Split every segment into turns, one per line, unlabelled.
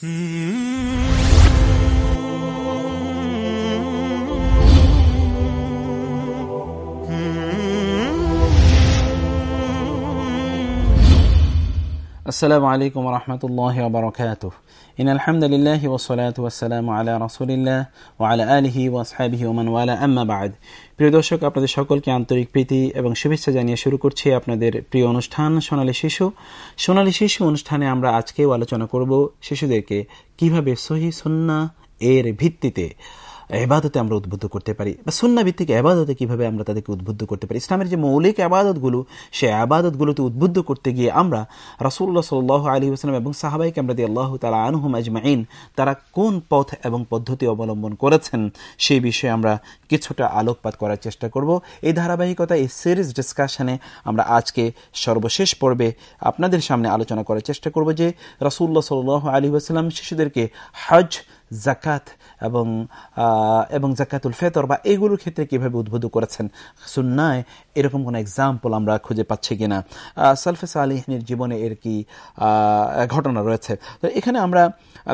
Hmm. আসসালামু আলাইকুম রহমতুল্লাহ বরকাত ইন আলহামদুলিল্লাহ ওসলাত ওয়াসালাম আলা রসুলিল্লাহ ও আলা আলহি ওয়াসাবিহি ওমান ওয়ালা। আম্মাবাদ প্রিয় দর্শক, আপনাদের সকলকে আন্তরিক প্রীতি এবং শুভেচ্ছা জানিয়ে শুরু করছি আপনাদের প্রিয় অনুষ্ঠান সোনালী শিশু। সোনালী শিশু অনুষ্ঠানে আমরা আজকেও আলোচনা করব শিশুদেরকে কীভাবে সহি সন্না এর ভিত্তিতে এবাদতে আমরা উদ্বুদ্ধ করতে পারি বা সন্না ভিত্তিক আবাদতে কীভাবে আমরা তাদেরকে উদ্বুদ্ধ করতে পারি? ইসলামের যে মৌলিক আবাদতগুলো সে আবাদতগুলোতে উদ্বুদ্ধ করতে গিয়ে আমরা রাসুল্লাহ সাল আলী আসলাম এবং সাহাবাইক আমরা দিয়ে আল্লাহ তালা আনহুম আজমাইন, তারা কোন পথ এবং পদ্ধতি অবলম্বন করেছেন সেই বিষয়ে আমরা কিছুটা আলোকপাত করার চেষ্টা করব। এই ধারাবাহিকতা এই সিরিজ ডিসকাশনে আমরা আজকে সর্বশেষ পর্বে আপনাদের সামনে আলোচনা করার চেষ্টা করব যে রাসুল্লাহ সাল আলী আসলাম শিশুদেরকে হজ জাকাত এবং এবং জাকাতুল ফেতর বা এগুলোর ক্ষেত্রে কীভাবে উদ্বুদ্ধ করেছেন সুন্নায়, এরকম কোনো এক্সাম্পল আমরা খুঁজে পাচ্ছি কিনা? সালফেস আলিহিনের জীবনে এর কি ঘটনা রয়েছে? তো এখানে আমরা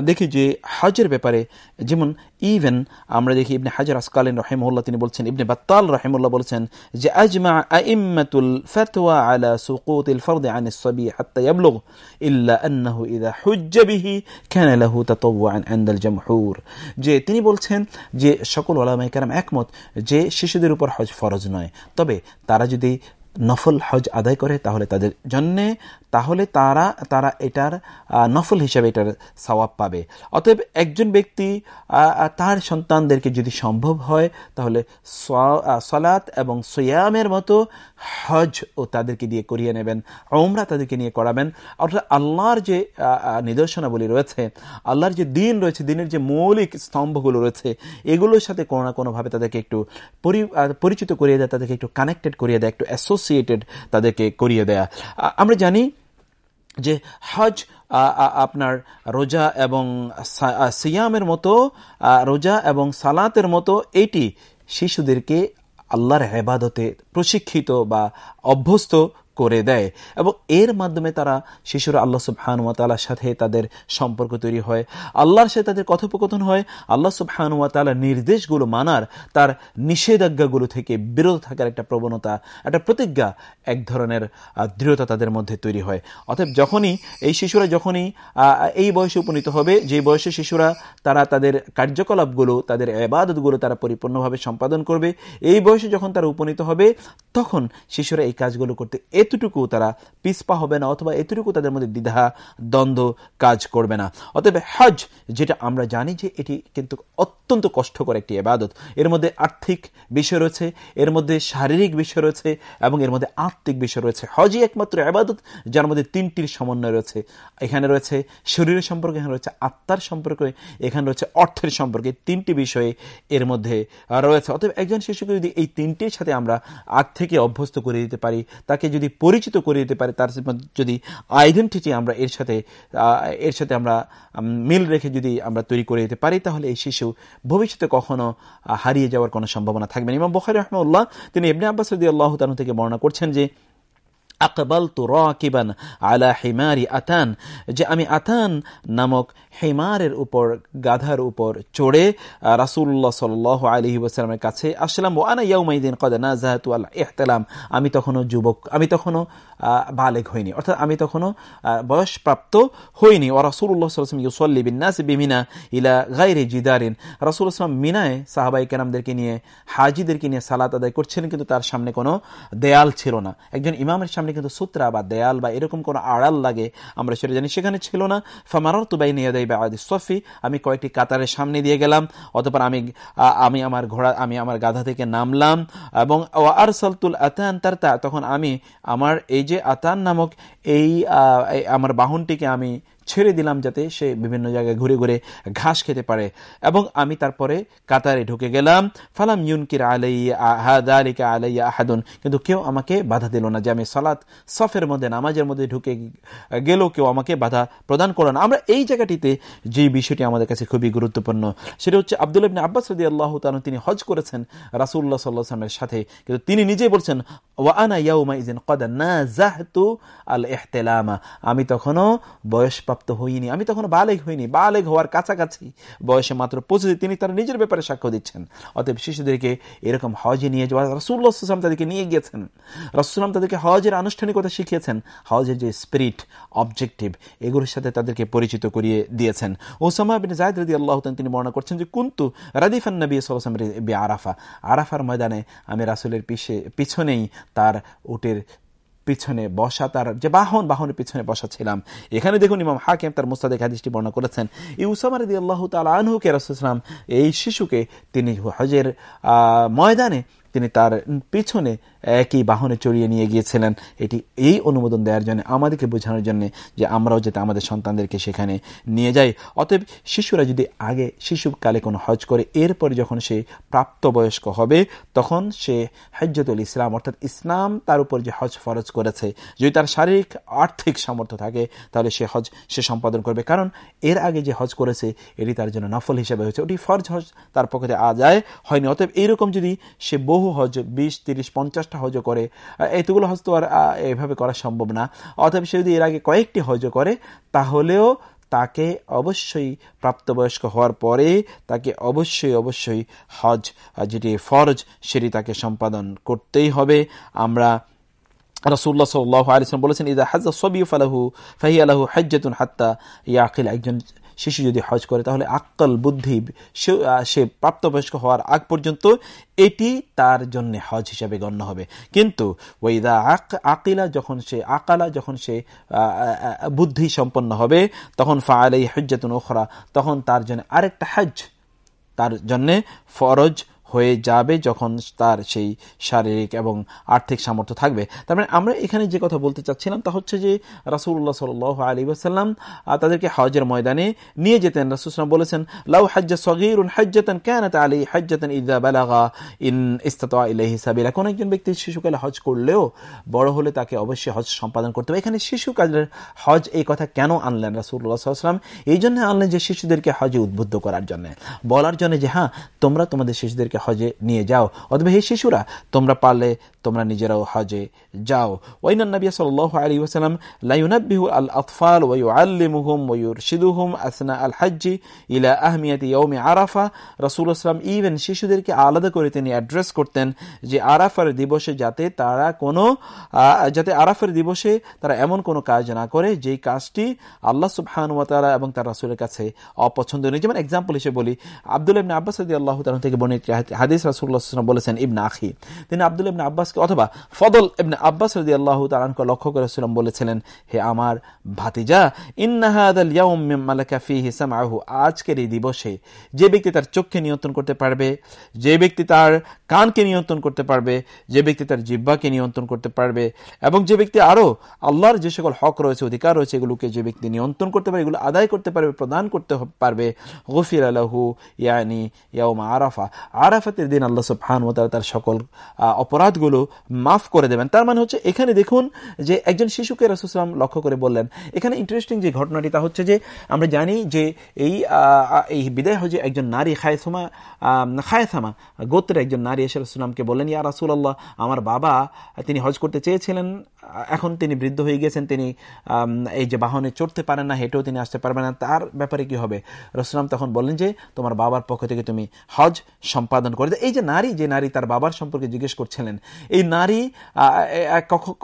দেখি যে হজের ব্যাপারে যেমন ইভেন আমরা দেখি ইবনে হাজার আসকালিন রহেমুল্লাহ তিনি বলছেন, ইবনে বাত্তাল রহেমুল্লাহ বলছেন যে, আজমা আইম্মাতুল ফাতওয়া আলা সুকুত ইল ফরদে সবি হাত্তা ইয়াবলুগ ইল্লা আন্নাহু ইদা হুজ্জা বিহি কানা লাহু তাতাওয়ান আনদাল জামহুর। যে, তিনি বলছেন যে, সকল ওলামায়ে কেরাম একমত যে, শিশুদের উপর হজ ফরজ নয়। তবে তারা যদি নফল হজ আদায় করে তাহলে তাদের জন্যে, তাহলে তারা তারা এটার নফল হিসাবে এটার সওয়াব পাবে। অতএব একজন ব্যক্তি তার সন্তানদেরকে যদি সম্ভব হয়, তাহলে সলাৎ এবং সোয়ামের মতো হজ ও তাদেরকে দিয়ে করিয়ে নেবেন ওমরা তাদেরকে নিয়ে করাবেন। অর্থাৎ আল্লাহর যে নিদর্শনাবলী রয়েছে, আল্লাহর যে দিন রয়েছে, দিনের যে মৌলিক স্তম্ভগুলো রয়েছে, এগুলোর সাথে কোনো না কোনোভাবে তাদেরকে একটু পরিচিত করিয়ে দেয়, তাদেরকে একটু কানেক্টেড করিয়ে দেয়, একটু অ্যাসোসিয়েটেড তাদেরকে করিয়ে দেয়া। আমরা জানি যে হজ আপনার রোজা এবং সিয়ামের মতো রোজা এবং সালাতের মতো এটি শিশুদেরকে আল্লাহর হেবাদতে প্রশিক্ষিত বা অভ্যস্ত করে দেয়। এবং এর মাধ্যমে তারা শিশুরা আল্লাহ সুবহানুয়াতালার সাথে তাদের সম্পর্ক তৈরি হয়। আল্লাহর সাথে তাদের কথোপকথন হয়। আল্লাহ সুবহানুয়াতালার নির্দেশগুলো মানার তার নিষেধাজ্ঞাগুলো থেকে বিরত থাকার একটা প্রবণতা, একটা প্রতিজ্ঞা এক ধরনের দৃঢ়তা তাদের মধ্যে তৈরি হয়। অতএব যখনই এই শিশুরা যখনই এই বয়সে উপনীত হবে, যে বয়সে শিশুরা তারা তাদের কার্যকলাপগুলো, তাদের আবাদতগুলো তারা পরিপূর্ণভাবে সম্পাদন করবে, এই বয়সে যখন তারা উপনীত হবে, তখন শিশুরা এই কাজগুলো করতে এতটুকু তারা পিসপা হবে না অথবা এতটুকু তাদের মধ্যে দ্বিধা, দ্বন্দ্ব কাজ করবে না। অতএব হজ, যেটা আমরা জানি যে এটি কিন্তু অত্যন্ত কষ্টকর একটি এবাদত এর মধ্যে আর্থিক বিষয় রয়েছে, এর মধ্যে শারীরিক বিষয় রয়েছে এবং এর মধ্যে আত্মিক বিষয় রয়েছে। হজই একমাত্র এবাদত যার মধ্যে তিনটির সমন্বয় রয়েছে। এখানে রয়েছে শরীরের সম্পর্কে, এখানে রয়েছে আত্মার সম্পর্কে, এখানে রয়েছে অর্থের সম্পর্কে। তিনটি বিষয়ে এর মধ্যে রয়েছে। অতএব একজন শিশুকে যদি এই তিনটির সাথে আমরা আগ থেকে অভ্যস্ত করে দিতে পারি, তাকে যদি পরিচিত করে দিতে পারে, তার যদি আইডেন্টিটি আমরা এর সাথে এর সাথে আমরা মিল রেখে যদি আমরা তৈরি করে দিতে পারি, তাহলে এই শিশু ভবিষ্যতে কখনো হারিয়ে যাওয়ার কোনো সম্ভাবনা থাকবে না। এবং বখারি রহমউল্লাহ তিনি এমনি আব্বাস রদি আল্লাহ থেকে বর্ণনা করছেন যে রাকিবান আলা হিমারি আতান যে আমি আতান নামক হেমারের উপর, গাধার উপর চড়ে আলী কাছে আসলাম আল্লাহ এহতালাম আমি যুবক, আমি তখনও বালেক হইনি। অর্থাৎ আমি তখনও বয়সপ্রাপ্ত হইনি। ও রাসুল্লাহ সাল্লাম ইউসল্লি বিন্যাস বিমিনা ইলা গাইরে জিদারিন। রাসুল মিনায় সাহাবাই কেরামদেরকে নিয়ে, হাজিদেরকে নিয়ে সালাত আদায় করছিলেন, কিন্তু তার সামনে কোনো দেয়াল ছিল না। একজন ইমামের সামনে কিন্তু সূত্রা বা দেয়াল বা এরকম কোনো আড়াল লাগে, আমরা সেটা জানি সেখানে ছিল না। ফামার তুবাই নিয়ে দেয় বা আদি সফি, আমি কয়েকটি কাতারের সামনে দিয়ে গেলাম, অতপর আমি আমি আমার ঘোড়া, আমি আমার গাধা থেকে নামলাম এবং আর সালতুল আতান তার তখন আমি আমার এই যে আতান নামক এই আমার বাহনটিকে আমি ছেড়ে দিলাম যাতে সে বিভিন্ন জায়গায় ঘুরে ঘুরে ঘাস খেতে পারে। এবং আমি তারপরে কাতারে ঢুকে গেলাম। ফালাম ইউনকির আলাইয়া আলাইয়া আহাদুন। কিন্তু কেউ আমাকে বাধা দিল না যে আমি সালাত সফের মধ্যে, নামাজের মধ্যে ঢুকে গেলেও কেউ আমাকে বাধা প্রদান করো না। আমরা এই জায়গাটিতে যে বিষয়টি আমাদের কাছে খুবই গুরুত্বপূর্ণ, সেটা হচ্ছে আব্দুল ইবনে আব্বাস রদি আল্লাহ তালন তিনি হজ করেছেন রাসুল্লাহ সাল্লাহ সাল্লামের সাথে। কিন্তু তিনি নিজেই বলছেন ওয়ানা ইয়াউমা ইজিন কদা না জাহতু আল এহতেলামা আমি তখনও বয়স প্রাপ্ত হইনি। আমি তখন বালেগ হইনি। বালেগ হওয়ার কাছাকাছি বয়সে মাত্র পৌঁছেছে তিনি তার নিজের ব্যাপারে সাক্ষ্য দিচ্ছেন। অতএব শিশুদেরকে এরকম হজে নিয়ে যাওয়া রসুল্লাহাম তাদেরকে নিয়ে গিয়েছেন। রসুলাম তাদেরকে হজের আনুষ্ঠানিকতা শিখিয়েছেন। হজের যে স্পিরিট অবজেক্টিভ এগুলোর সাথে তাদেরকে পরিচিত করিয়ে দিয়েছেন। ওসামা বিন জায়দ রদি আল্লাহ তিনি বর্ণনা করছেন যে, কুন্তু রাদিফান নবী সালাম আরাফা। আরাফার ময়দানে আমি রাসুলের পিছে পিছনেই তার উটের পিছনে বসা, তার যে বাহন, বাহনের পিছনে বসা ছিলাম। এখানে দেখুন ইমাম হাকিম তার মুস্তাদে হাদিসটি বর্ণনা করেছেন। এই উসামার দি আল্লাহ তাল আনহুকে রসুলাম এই শিশুকে তিনি হজের ময়দানে তিনি তার পিছনে একই বাহনে চড়িয়ে নিয়ে গিয়েছিলেন। এটি এই অনুমোদন দেওয়ার জন্য, আমাদেরকে বোঝানোর জন্য যে আমরাও যাতে আমাদের সন্তানদেরকে সেখানে নিয়ে যাই। অতএব শিশুরা যদি আগে শিশুকালে কোনো হজ করে, এরপর যখন সে প্রাপ্তবয়স্ক হবে, তখন সে হজ্জতুল ইসলাম, অর্থাৎ ইসলাম তার উপর যে হজ ফরজ করেছে, যদি তার শারীরিক, আর্থিক সামর্থ্য থাকে, তাহলে সে হজ সে সম্পাদন করবে। কারণ এর আগে যে হজ করেছে, এটি তার জন্য নফল হিসেবে হয়েছে। ওটি ফরজ হজ তার পক্ষে আদায় হয়নি। অতএব এইরকম যদি সে বহু হজ, বিশ, তিরিশ পঞ্চাশটা হজ করে এতগুলো হজ তো আর এভাবে করা সম্ভব না। অথবা সে যদি এর আগে কয়েকটি হজ করে, তাহলেও তাকে অবশ্যই প্রাপ্তবয়স্ক হওয়ার পরে তাকে অবশ্যই অবশ্যই হজ যেটি ফরজ, সেটি তাকে সম্পাদন করতেই হবে। আমরা রসুল্লাহ সাল্লাহ আলিয়াম বলেছেন ইদা হাজ সবি ফালাহু ফাহি আলাহু হাজ্জাতুন হাত্তা ইয়াকিল একজন শিশু যদি হজ করে, তাহলে আক্কল বুদ্ধি সে প্রাপ্তবয়স্ক হওয়ার আগ পর্যন্ত এটি তার জন্য হজ হিসাবে গণ্য হবে। কিন্তু ওইদা আকিলা যখন সে, আকালা যখন সে বুদ্ধি সম্পন্ন হবে, তখন ফা আলাই হজ্জাতুন ওখরা তখন তার জন্য আরেকটা হজ তার জন্যে ফরজ হয়ে যাবে যখন তার সেই শারীরিক এবং আর্থিক সামর্থ্য থাকবে। তার মানে আমরা এখানে যে কথা বলতে চাচ্ছিলাম তা হচ্ছে যে রাসুল্লাহ সাল আলী আসাল্লাম তাদেরকে হজের ময়দানে নিয়ে যেতেন। রাসুলাম বলেছেন, লাউ হাজ্জা সগির হাজ্জাতন কেন আলী হাজ্জাতন ইদা বালাগা ইন ইস্তাত ইলাহি সাবিলা। কোন একজন ব্যক্তি শিশুকালে হজ করলেও বড় হলে তাকে অবশ্যই হজ সম্পাদন করতে হবে। এখানে শিশুকালের হজ এই কথা কেন আনলেন রাসুল্লাহ সাল্লাম এই জন্য আনলেন যে শিশুদেরকে হজে উদ্বুদ্ধ করার জন্য। বলার জন্য যে হ্যাঁ তোমরা তোমাদের শিশুদেরকে হজে নিয়ে যাও। অথবা হে শিশুরা, তোমরা পারলে তোমরা নিজেরাও হজে যাও। নবী সাল্লাহ আলী ওসালাম লাইনাবিহু আল আতফাল ওয়ু আল্লিমুহুম ওয়ুর শিদুহুম আসনা আল হাজ্জি ইলা আহমিয়াতি ইয়ৌমি আরাফা। রসুল আসলাম ইভেন শিশুদেরকে আলাদা করে তিনি অ্যাড্রেস করতেন যে আরাফার দিবসে যাতে তারা কোনো যাতে আরাফের দিবসে তারা এমন কোনো কাজ না করে যেই কাজটি আল্লাহ সুবহানুয়াতালা এবং তার রাসুলের কাছে অপছন্দনীয়। যেমন এক্সাম্পল হিসেবে বলি আব্দুল ইবনে আব্বাস আল্লাহ থেকে বর্ণিত হাদিস রাসুল্লাহ বলেছেন, ইবনা আখি। তিনি আব্দুল ইবনে আব্বাসকে, অথবা ফদল এমনি আব্বাস রদি আল্লাহ তালানকে লক্ষ্য করেছিলাম বলেছিলেন, হে আমার ভাতিজা ইন্নাহাদু আজকের এই দিবসে যে ব্যক্তি তার চোখকে নিয়ন্ত্রণ করতে পারবে, যে ব্যক্তি তার কানকে নিয়ন্ত্রণ করতে পারবে, যে ব্যক্তি তার জিব্বাকে নিয়ন্ত্রণ করতে পারবে, এবং যে ব্যক্তি আরও আল্লাহর যে সকল হক রয়েছে, অধিকার রয়েছে, এগুলোকে যে ব্যক্তি নিয়ন্ত্রণ করতে পারে এগুলো আদায় করতে পারবে, প্রদান করতে পারবে। গফির আলাহু ইয়ানি ইয়াউমা আরাফা। আরাফাতের দিন আল্লাহ সব তার সকল অপরাধগুলো মাফ করে দেবেন। তার মানে হচ্ছে এখানে দেখুন যে একজন শিশুকে রসুলাম লক্ষ্য করে বললেন। এখানে ইন্টারেস্টিং যে ঘটনাটি তা হচ্ছে যে আমরা জানি যে এই এই বিদায় হজে একজন নারী খায়সমা খায়সামা, গোত্রের একজন নারী এসে রসুলামকে বললেন, ইয়া রাসুল্লাহ আমার বাবা তিনি হজ করতে চেয়েছিলেন এখন তিনি বৃদ্ধ হয়ে গেছেন, তিনি এই যে বাহনে চড়তে পারেন না, হেঁটেও তিনি আসতে পারবেন না। তার ব্যাপারে কি হবে? রসুলাম তখন বললেন যে, তোমার বাবার পক্ষ থেকে তুমি হজ সম্পাদন করে এই যে নারী যে নারী তার বাবার সম্পর্কে জিজ্ঞেস করছিলেন, এই নারী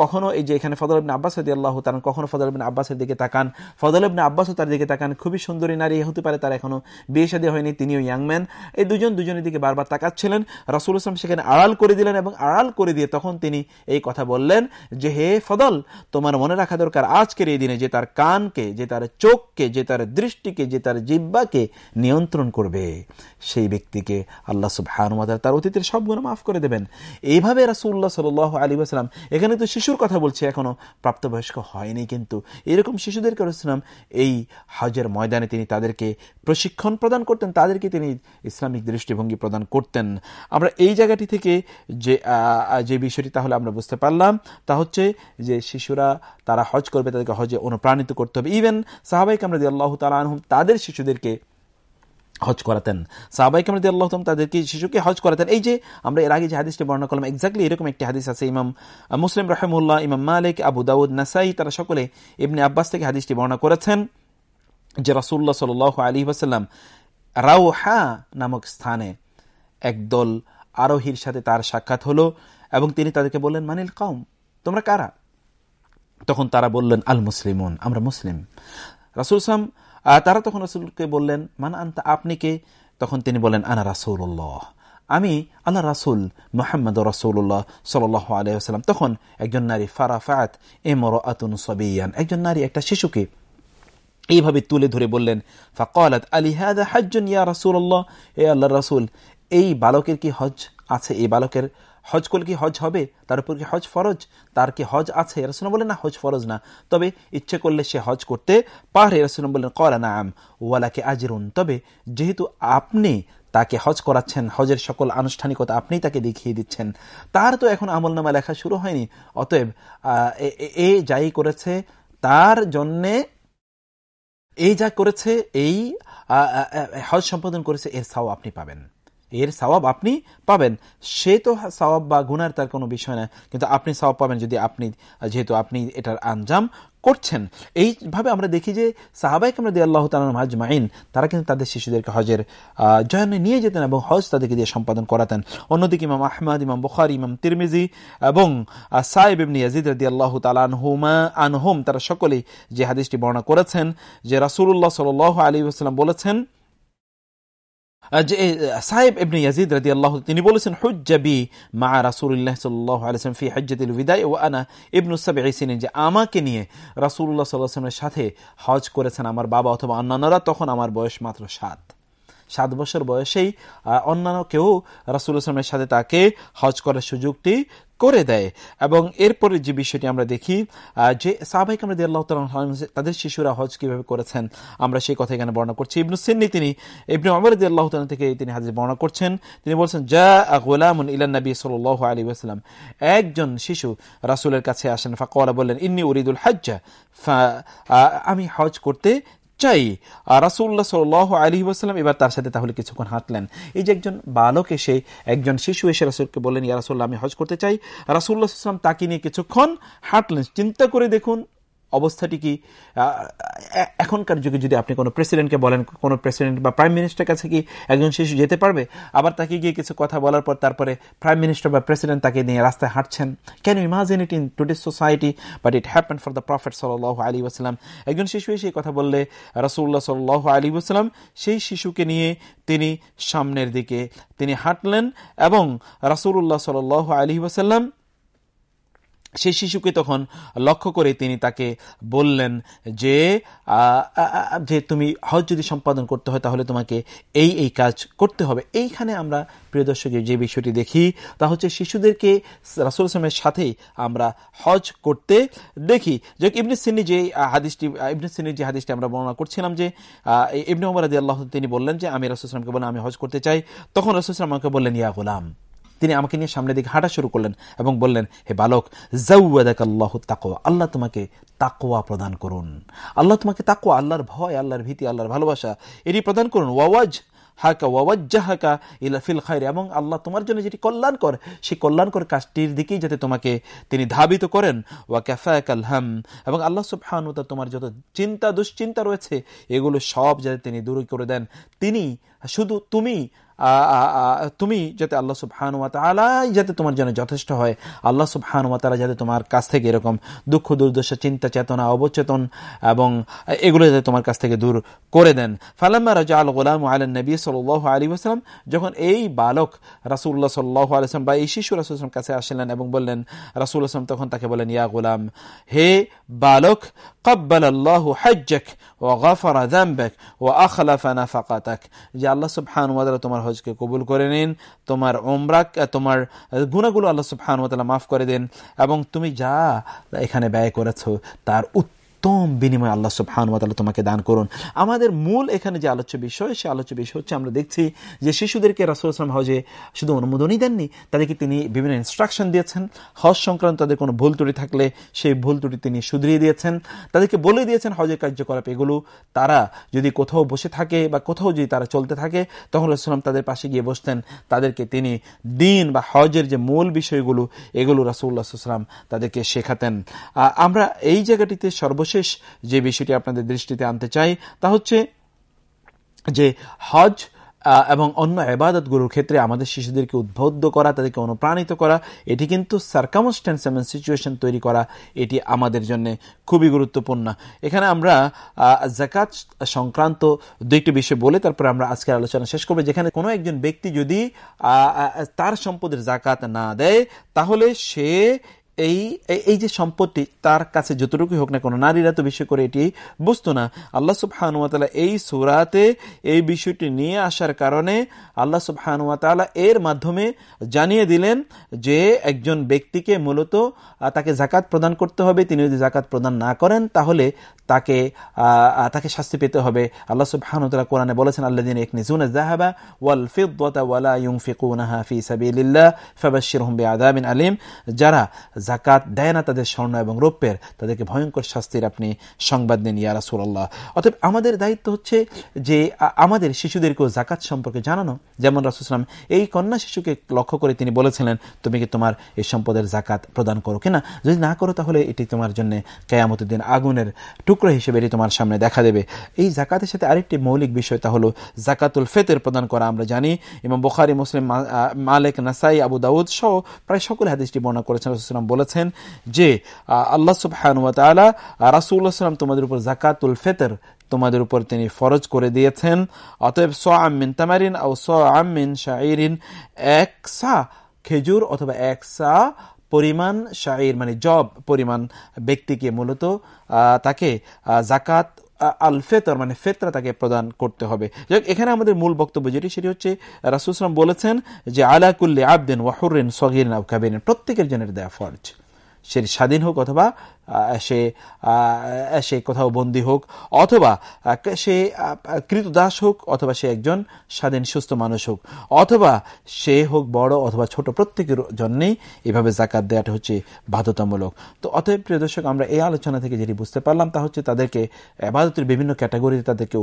কখনো এই যে এখানে ফদল ইবিন আব্বাস আল্লাহ তার কখনো ফদল ইবিন আব্বাসের দিকে তাকান। ফদল ইবিন আব্বাসও তার দিকে তাকান। খুবই সুন্দরী নারী হতে পারে তার এখনও বিয়ে শাদী হয়নি, তিনিও ইয়াংম্যান এই দুজন দুজনের দিকে বারবার তাকাচ্ছিলেন। রাসুল ইসলাম সেখানে আড়াল করে দিলেন এবং আড়াল করে দিয়ে তখন তিনি এই কথা বললেন যে, হে ফদল তোমার মনে রাখা দরকার। আজকের এই দিনে যে তার কানকে, যে তার চোখকে, যে তার দৃষ্টিকে, যে তার জিব্বাকে নিয়ন্ত্রণ করবে, সেই ব্যক্তিকে আল্লাহ সুবহানুমাদ তার অতীতের সব গুণ মাফ করে দেবেন। এইভাবে রাসুল্লাহ সাল আলী আসলাম এখানে তো শিশুর কথা বলছে, এখনও প্রাপ্তবয়স্ক হয়নি কিন্তু এরকম শিশুদেরকে রসলাম এই হজের ময়দানে তিনি তাদেরকে প্রশিক্ষণ প্রদান করতেন, তাদেরকে তিনি ইসলামিক দৃষ্টিভঙ্গি প্রদান করতেন। আমরা এই জায়গাটি থেকে যে যে বিষয়টি তাহলে আমরা বুঝতে পারলাম, তা হচ্ছে যে শিশুরা তারা হজ করবে, তাদেরকে হজে অনুপ্রাণিত করতে হবে। ইভেন সাহাবাইক আমরা আল্লাহ তালা আনহুম, তাদের শিশুদেরকে হজ করাতেন। সাহবাই কামরদি আল্লাহ তাদেরকে, শিশুকে হজ করাতেন। এই যে আমরা এর আগে যে হাদিসটি বর্ণনা করলাম এক্স্যাক্টলি এরকম একটি হাদিস আছে, ইমাম মুসলিম রহমুল্লাহ ইমাম মালিক, আবু দাউদ, নাসাই, তারা সকলে ইবনে আব্বাস থেকে হাদিসটি বর্ণনা করেছেন যে রাসুল্লাহ সাল আলী আসাল্লাম রাউহা নামক স্থানে একদল আরোহীর সাথে তার সাক্ষাৎ হলো এবং তিনি তাদেরকে বললেন, মানিল কম তোমরা কারা? তখন তারা বললেন, আল মুসলিমন, আমরা মুসলিম। রাসুল সাম তারা তখন রাসুলকে বললেন, মান আনতা, আপনি কে? তখন তিনি বলেন আনা রাসুল্লাহ আমি আল্লাহ রাসুল মোহাম্মদ রসুল্লাহ সাল আলহাম তখন একজন নারী, ফারাফাত এমর আতুন সবিয়ান। একজন নারী, একটা শিশুকে এইভাবে তুলে ধরে বললেন, ফাকালাত আলী হাদা হাজ্জুন ইয়া রাসূলুল্লাহ। এ আল্লাহ রাসুল, এই বালকের কি হজ আছে? এই বালকের হজ করলে কি হজ হবে? তার উপর কি হজ ফরজ? তার কি হজ আছে? রসুল বলেন না, হজ ফরজ না। তবে ইচ্ছে করলে সে হজ করতে পারে। রসুল বললেন, কলা না আম ওয়ালাকে আজিরুন। তবে যেহেতু আপনি তাকে হজ করাচ্ছেন, হজের সকল আনুষ্ঠানিকতা আপনি তাকে দেখিয়ে দিচ্ছেন, তার তো এখন আমলনামা লেখা শুরু হয়নি। অতএব এ যাই করেছে, তার জন্যে এই যা করেছে, এই হজ সম্পাদন করেছে, এর সাও আপনি পাবেন। এর সওয়াব আপনি পাবেন। সে তো সওয়াব বা গুনার তার কোনো বিষয় না, কিন্তু আপনি সওয়াব পাবেন যদি আপনি, যেহেতু আপনি এটার আঞ্জাম করছেন। এইভাবে আমরা দেখি যে সাহাবাইক আমরা দিয়ে আল্লাহ তালাম হাজ মাইন তারা কিন্তু তাদের শিশুদেরকে হজের জয়নে নিয়ে যেতেন এবং হজ তাদেরকে দিয়ে সম্পাদন করাতেন। অন্যদিকে ইমাম আহমদ, ইমাম বুখারি, ইমাম তিরমিজি এবং সাহেব ইবনি ইয়াজিদ রদি আল্লাহ তালানহুমা আনহুম, তারা সকলেই যে হাদিসটি বর্ণনা করেছেন যে রাসুল্লাহ সাল আলী আসসালাম বলেছেন যে সাহেব এবনে ইয়াজিদ রাদিয়াল্লাহু তিনি বলেছেন হুজ্জাবি মা রাসূলুল্লাহ সাল্লাহ আলসালাম ফি হজ্জাতিল বিদায় ও আনা ইবনু সাবঈ যে আমাকে নিয়ে রাসুল্লাহ সাল্লাহামের সাথে হজ করেছেন আমার বাবা অথবা অন্যান্যরা, তখন আমার বয়স মাত্র সাত। সাত বছর বয়সেই অন্যান্য কেউ রাসুল আসলামের সাথে তাকে হজ করার সুযোগটি করে দেয়। এবং এরপরে যে বিষয়টি আমরা দেখি যে সাহাবাহিক আমরা আল্লাহ তাদের শিশুরা হজ কীভাবে করেছেন, আমরা সেই কথা এখানে বর্ণনা করছি। ইবনু সিন্নি তিনি, ইবনু আমর আল্লাহ থেকে তিনি হাজির বর্ণনা করছেন। তিনি বলছেন যা গোলামুন ইলান নবী সাল আলী আসলাম একজন শিশু রাসুলের কাছে আসেন ফাঁকা বললেন, ইন্নি উরিদুল হাজ্জা। আমি হজ করতে চাই রাসুল্লাহ সাল আলী ওয়াসাল্লাম এবার তার সাথে তাহলে কিছুক্ষণ হাঁটলেন। এই যে একজন বালক এসে, একজন শিশু এসে রাসুলকে বললেন, ইয়া রাসুল্লাহ আমি হজ করতে চাই। রাসুল্লাহ সাল্লাম তাকে নিয়ে কিছুক্ষণ হাঁটলেন। চিন্তা করে দেখুন অবস্থাটি কি এখনকার যুগে যদি আপনি কোনো প্রেসিডেন্টকে বলেন, কোনো প্রেসিডেন্ট বা প্রাইম মিনিস্টার কাছে কি একজন শিশু যেতে পারবে? আবার তাকে গিয়ে কিছু কথা বলার পর তারপরে প্রাইম মিনিস্টার বা প্রেসিডেন্ট তাকে নিয়ে রাস্তায় হাঁটছেন। Can you imagine it in today society but it happen for the prophet সাল আলী ওসালাম একজন শিশু এসে কথা বললে রসুল্লাহ সাল আলী ওসালাম সেই শিশুকে নিয়ে তিনি সামনের দিকে তিনি হাঁটলেন এবং রাসুল্লাহ সাল আলী ওসাল্লাম সেই শিশুকে তখন লক্ষ্য করে তিনি তাকে বললেন যে যে তুমি হজ যদি সম্পাদন করতে হয় তাহলে তোমাকে এই এই কাজ করতে হবে। এইখানে আমরা, প্রিয় দর্শক, যে বিষয়টি দেখি তা হচ্ছে শিশুদেরকে রাসুল আসলামের সাথেই আমরা হজ করতে দেখি। যে ইবনে সিন্নি যে হাদিসটি ইবনে সিন্নির যে হাদিসটি আমরা বর্ণনা করছিলাম যে ইবনে ওমর আদি আল্লাহ তিনি বললেন যে, আমি রাসুল আসলামকে বললাম, আমি হজ করতে চাই। তখন রাসুল আসলাম আমাকে বললেন, ইয়া গোলাম। তিনি আমাকে নিয়ে সামনের দিকে হাঁটা শুরু করলেন এবং বললেন, হে বালক জাউদাক আল্লাহ তাকোয়া আল্লাহ তোমাকে তাকোয়া প্রদান করুন। আল্লাহ তোমাকে তাকোয়া আল্লাহর ভয়, আল্লাহর ভীতি, আল্লাহর ভালোবাসা এটি প্রদান করুন। ওয়াওয়াজ হাকা ওয়াজ্জাহাকা ইলা ফিল খায়রে এবং আল্লাহ তোমার জন্য যেটি কল্যাণকর, সেই কল্যাণকর কাজটির দিকেই যাতে তোমাকে তিনি ধাবিত করেন। ওয়া ক্যাফায়াক আলহাম এবং আল্লাহ সুবহানুতা তোমার যত চিন্তা দুশ্চিন্তা রয়েছে, এগুলো সব যাতে তিনি দূর করে দেন। তিনি শুধু তুমি তুমি যাতে আল্লাহ সুবহানুয়া তালাই যাতে তোমার জন্য যথেষ্ট হয়। আল্লাহ সুবহানুয়া তালা যাতে তোমার কাছ থেকে এরকম দুঃখ, দুর্দশা, চিন্তা, চেতনা, অবচেতন এবং এগুলো যাতে তোমার কাছ থেকে দূর করে দেন। ফালাম্মা রাজা আল গোলাম আল নবী সাল আলী আসলাম যখন এই বালক রাসুল্লাহ সাল্লাহ আলসালাম বা এই শিশু রাসুলাম কাছে আসলেন এবং বললেন রাসুল আসলাম তখন তাকে বলেন, ইয়া গোলাম, হে বালক কব্বাল আল্লাহ হজ্জক ও গফরা জাম্বেক ও আখলাফা নাফাকাতাক যে আল্লাহ সুবহানুয়া তোমার হজকে কবুল করে নিন, তোমার ওমরাক তোমার গুণাগুলো আল্লাহ সুবহানুয়া মাফ করে দেন, এবং তুমি যা এখানে ব্যয় করেছ তার উত্তর উত্তম বিনিময় আল্লাহ সুবহানুয়াতালা তোমাকে দান করুন। আমাদের মূল এখানে যে আলোচ্য বিষয় সে আলোচ্য বিষয় হচ্ছে আমরা দেখছি যে শিশুদেরকে রাসুল ইসলাম হজে শুধু অনুমোদনই দেননি, তাদেরকে তিনি বিভিন্ন ইনস্ট্রাকশন দিয়েছেন। হজ সংক্রান্ত তাদের কোনো ভুল ত্রুটি থাকলে সেই ভুল ত্রুটি তিনি শুধরিয়ে দিয়েছেন। তাদেরকে বলে দিয়েছেন হজের কার্যকলাপ এগুলো। তারা যদি কোথাও বসে থাকে বা কোথাও যদি তারা চলতে থাকে, তখন রসুলাম তাদের পাশে গিয়ে বসতেন। তাদেরকে তিনি দিন বা হজের যে মূল বিষয়গুলো, এগুলো রাসুল্লাহ সাল্লাম তাদেরকে শেখাতেন। আমরা এই জায়গাটিতে সর্বশেষ সর্বশেষ যে বিষয়টি আপনাদের দৃষ্টিতে আনতে চাই, তা হচ্ছে যে হজ এবং অন্য গুরুর ক্ষেত্রে আমাদের শিশুদেরকে উদ্বুদ্ধ করা, তাদেরকে অনুপ্রাণিত করা, এটি কিন্তু সার্কামস্ট্যান্স এবং সিচুয়েশন তৈরি করা, এটি আমাদের জন্য খুবই গুরুত্বপূর্ণ। এখানে আমরা জাকাত সংক্রান্ত দুইটি বিষয় বলে তারপরে আমরা আজকের আলোচনা শেষ করব, যেখানে কোনো একজন ব্যক্তি যদি তার সম্পদের জাকাত না দেয়, তাহলে সে এই এই যে সম্পত্তি তার কাছে যতটুকুই হোক না কোনো, নারীরা তো বিষয় করে এটি বুঝতো না। আল্লাহ সুবহানুয়াতালা এই সুরাতে এই বিষয়টি নিয়ে আসার কারণে আল্লাহ সুবহানুয়াতালা এর মাধ্যমে জানিয়ে দিলেন যে একজন ব্যক্তিকে মূলত তাকে জাকাত প্রদান করতে হবে। তিনি যদি জাকাত প্রদান না করেন, তাহলে তাকে তাকে শাস্তি পেতে হবে। আল্লাহ সুবহানুতালা কোরআনে বলেছেন আল্লাহ দিন এক নিজুন জাহাবা ওয়াল ফিদ্দতা ওয়ালা ইউনফিকুনাহা ফি সাবিলিল্লাহ ফাবাশশিরহুম বিআযাবিন আলিম। যারা জাকাত দেয় না তাদের স্বর্ণ এবং রৌপ্যের। তাদেরকে ভয়ঙ্কর শাস্তির আপনি সংবাদ দেন, ইয়া রাসূলুল্লাহ। অতএব আমাদের দায়িত্ব হচ্ছে যে আমাদের শিশুদেরকেও জাকাত সম্পর্কে জানানো। যেমন রাসুসলাম এই কন্যা শিশুকে লক্ষ্য করে তিনি বলেছিলেন, তুমি কি তোমার এই সম্পদের জাকাত প্রদান করো কিনা? যদি না করো তাহলে এটি তোমার জন্য কেয়ামতের দিন আগুনের টুকরো হিসেবে এটি তোমার সামনে দেখা দেবে। এই জাকাতের সাথে আরেকটি মৌলিক বিষয় তা হলো জাকাতুল ফেতের প্রদান করা। আমরা জানি এবং বোখারি, মুসলিম মালেক, নাসাই, আবু দাউদ সহ প্রায় সকল হাদিসটি বর্ণনা করেছেন। রসুলাম বলেছেন যে আল্লাহ সুবাহানুয়ালা রাসুল্লাহ সাল্লাম তোমাদের উপর জাকাতুল ফেতের, তোমাদের উপর তিনি ফরজ করে দিয়েছেন। অতএব স আমিন তামারিন ও স আমিন শাহরিন এক খেজুর অথবা এক পরিমাণ শাইর মানে জব পরিমাণ ব্যক্তিকে মূলত তাকে জাকাত আল ফেতর মানে ফেতরা তাকে প্রদান করতে হবে। এখানে আমাদের মূল বক্তব্য যেটি, সেটি হচ্ছে রাসুসলাম বলেছেন যে আলাকুল্লি আবদিন ওয়াহুরিন সগিরিন আবকাবিন প্রত্যেকের জনের দেয়া ফরজ। সে স্বাধীন হোক অথবা সে সে কোথাও বন্দী হোক, অথবা সে কৃতদাস হোক, অথবা সে একজন স্বাধীন সুস্থ মানুষ হোক, অথবা সে হোক বড় অথবা ছোট প্রত্যেকের জন্যেই এভাবে জাকাত দেওয়াটা হচ্ছে বাধ্যতামূলক। তো অতএব প্রিয় দর্শক, আমরা এই আলোচনা থেকে যেটি বুঝতে পারলাম তা হচ্ছে তাদেরকে আবাদতের বিভিন্ন ক্যাটাগরিতে তাদেরকে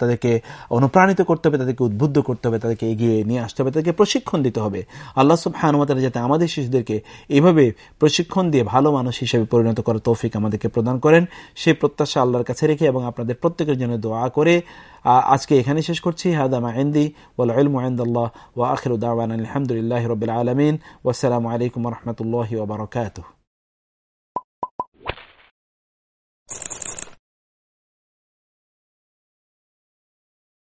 তাদেরকে অনুপ্রাণিত করতে হবে, তাদেরকে উদ্বুদ্ধ করতে হবে, তাদেরকে এগিয়ে নিয়ে আসতে হবে, তাদেরকে প্রশিক্ষণ দিতে হবে। আল্লাহ সব হানুমাতারা যাতে আমাদের শিশুদেরকে এভাবে প্রশিক্ষণ দিয়ে ভালো মানুষ হিসেবে পরিণত পরিণত করার তৌফিক আমাদেরকে প্রদান করেন। সেই প্রত্যাশা আল্লাহর কাছে রেখে এবং আপনাদের প্রত্যেকের জন্য দোয়া করে আজকে এখানে শেষ করছি। হাদামা ইন্দি ওয়াল ইনদাল্লাহ ওয়া আখির দাওয়ানা আলহামদুলিল্লাহ রবিল আলমিন। ওসালামু আলাইকুম রহমতুল্লাহ বারাকাতুহু।